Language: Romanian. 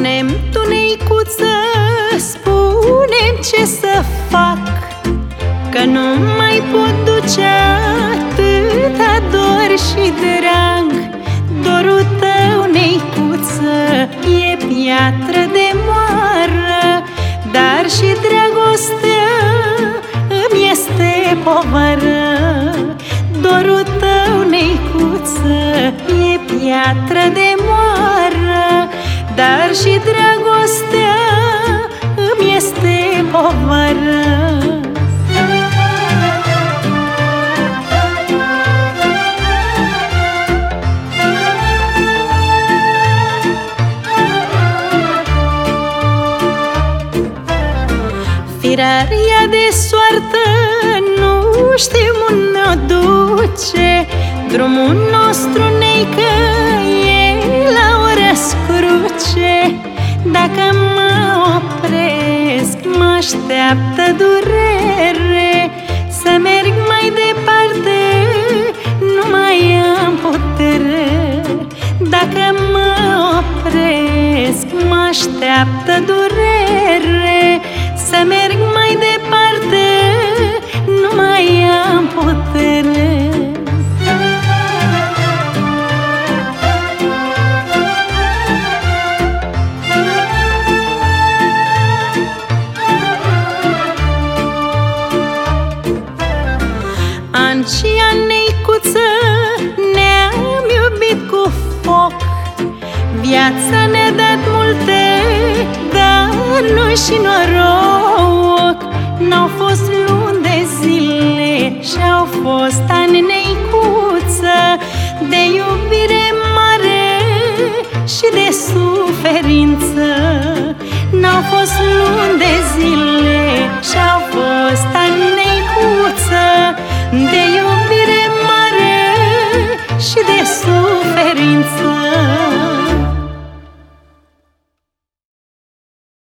Spune-mi tu, neicuță, spune ce să fac Că nu mai pot duce atâta dor și drag. Dorul tău, neicuță, e piatră de moară Dar și dragostea îmi este povară. Dorul tău, neicuță, e piatră de moară. Dar și dragostea îmi este povară. Firaria de soartă nu știm unde o duce. Drumul nostru așteaptă durere Să merg mai departe, nu mai am putere. Dacă mă opresc, mă așteaptă durere să merg mai departe An și an, neicuță, ne-am iubit cu foc. Viața ne-a dat multe, dar nu și noroc. N-au fost luni de zile și-au fost ani neicuță. De iubire mare și de suferință. N-au fost luni de means